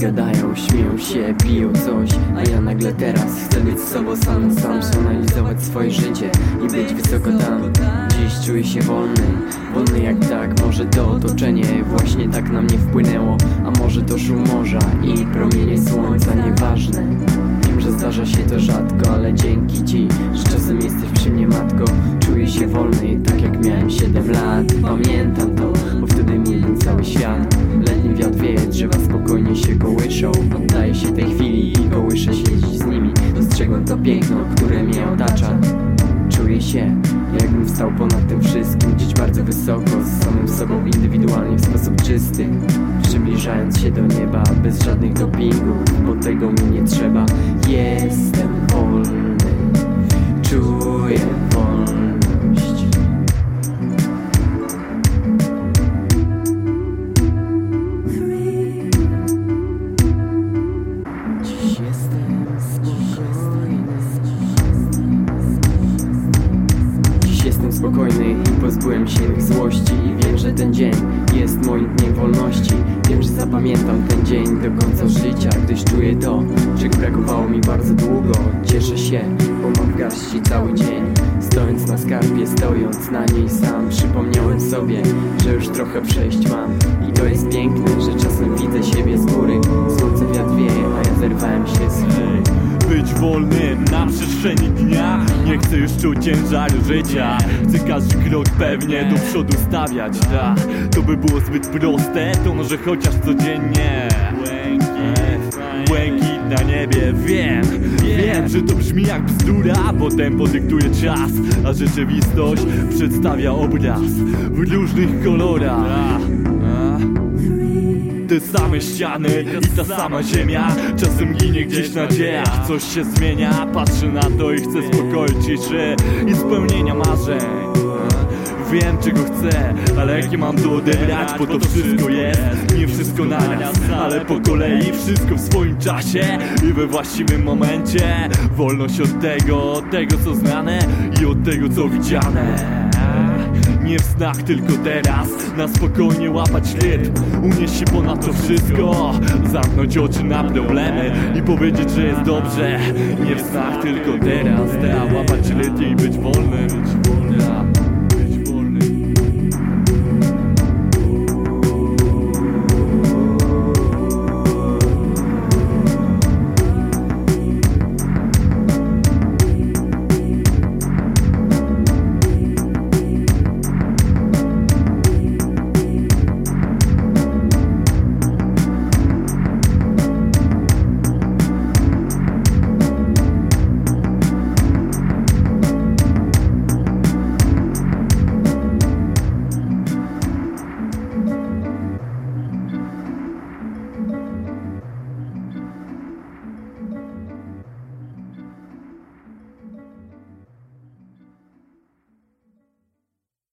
Gadają, śmieją się, piją coś A ja nagle teraz chcę być sobą sam Sam przeanalizować swoje życie i być wysoko tam. Dziś czuję się wolny, wolny jak tak. Może to otoczenie właśnie tak na mnie wpłynęło A może to szum morza i promienie słońca, nieważne. Wiem, że zdarza się to rzadko, ale dzięki Ci, że czasem jesteś przy mnie matko. Czuję się wolny, tak jak miałem 7 lat. Pamiętam to, mój był cały świat. Letni wiatr wieje, drzewa spokojnie się kołyszą. Oddaję się tej chwili i kołyszę się dziś z nimi. Dostrzegłem to piękno, które mnie otacza. Czuję się, jakbym wstał ponad tym wszystkim. Gdzieś bardzo wysoko, z samym sobą indywidualnie w sposób czysty. Przybliżając się do nieba, bez żadnych dopingów Bo tego mi nie trzeba. Jestem wolny. Czuję wolność I pozbyłem się złości. I wiem, że ten dzień jest moim dniem wolności. Wiem, że zapamiętam ten dzień do końca życia Gdyż czuję to, czego brakowało mi bardzo długo. Cieszę się, bo mam garści cały dzień. Stojąc na skarbie, stojąc na niej sam Przypomniałem sobie, że już trochę przejść mam. I to jest piękne, że czasem widzę siebie z góry. Słońce wiatr wieje, a ja zerwałem się z chmury Być wolnym na przestrzeni dnia. Nie chcę już czuć ciężaru życia. Chcę każdy krok pewnie do przodu stawiać tak, To by było zbyt proste, to może chociaż codziennie. Błękit na niebie, wiem. Wiem, że to brzmi jak bzdura Bo tempo dyktuje czas A rzeczywistość przedstawia obraz W różnych kolorach? Te same ściany i ta sama ziemia. Czasem ginie gdzieś nadzieja Coś się zmienia, patrzę na to i chcę spokoju, ciszy I spełnienia marzeń. Wiem czego chcę, ale jakie mam to odebrać? Bo to wszystko jest, nie wszystko naraz Ale po kolei wszystko w swoim czasie I we właściwym momencie. Wolność od tego, od tego co znane I od tego co widziane nie w snach, tylko teraz. Na spokojnie łapać rytm Unieść się ponad to wszystko. Zamknąć oczy na problemy I powiedzieć, że jest dobrze. Nie w snach, tylko teraz. Teraz łapać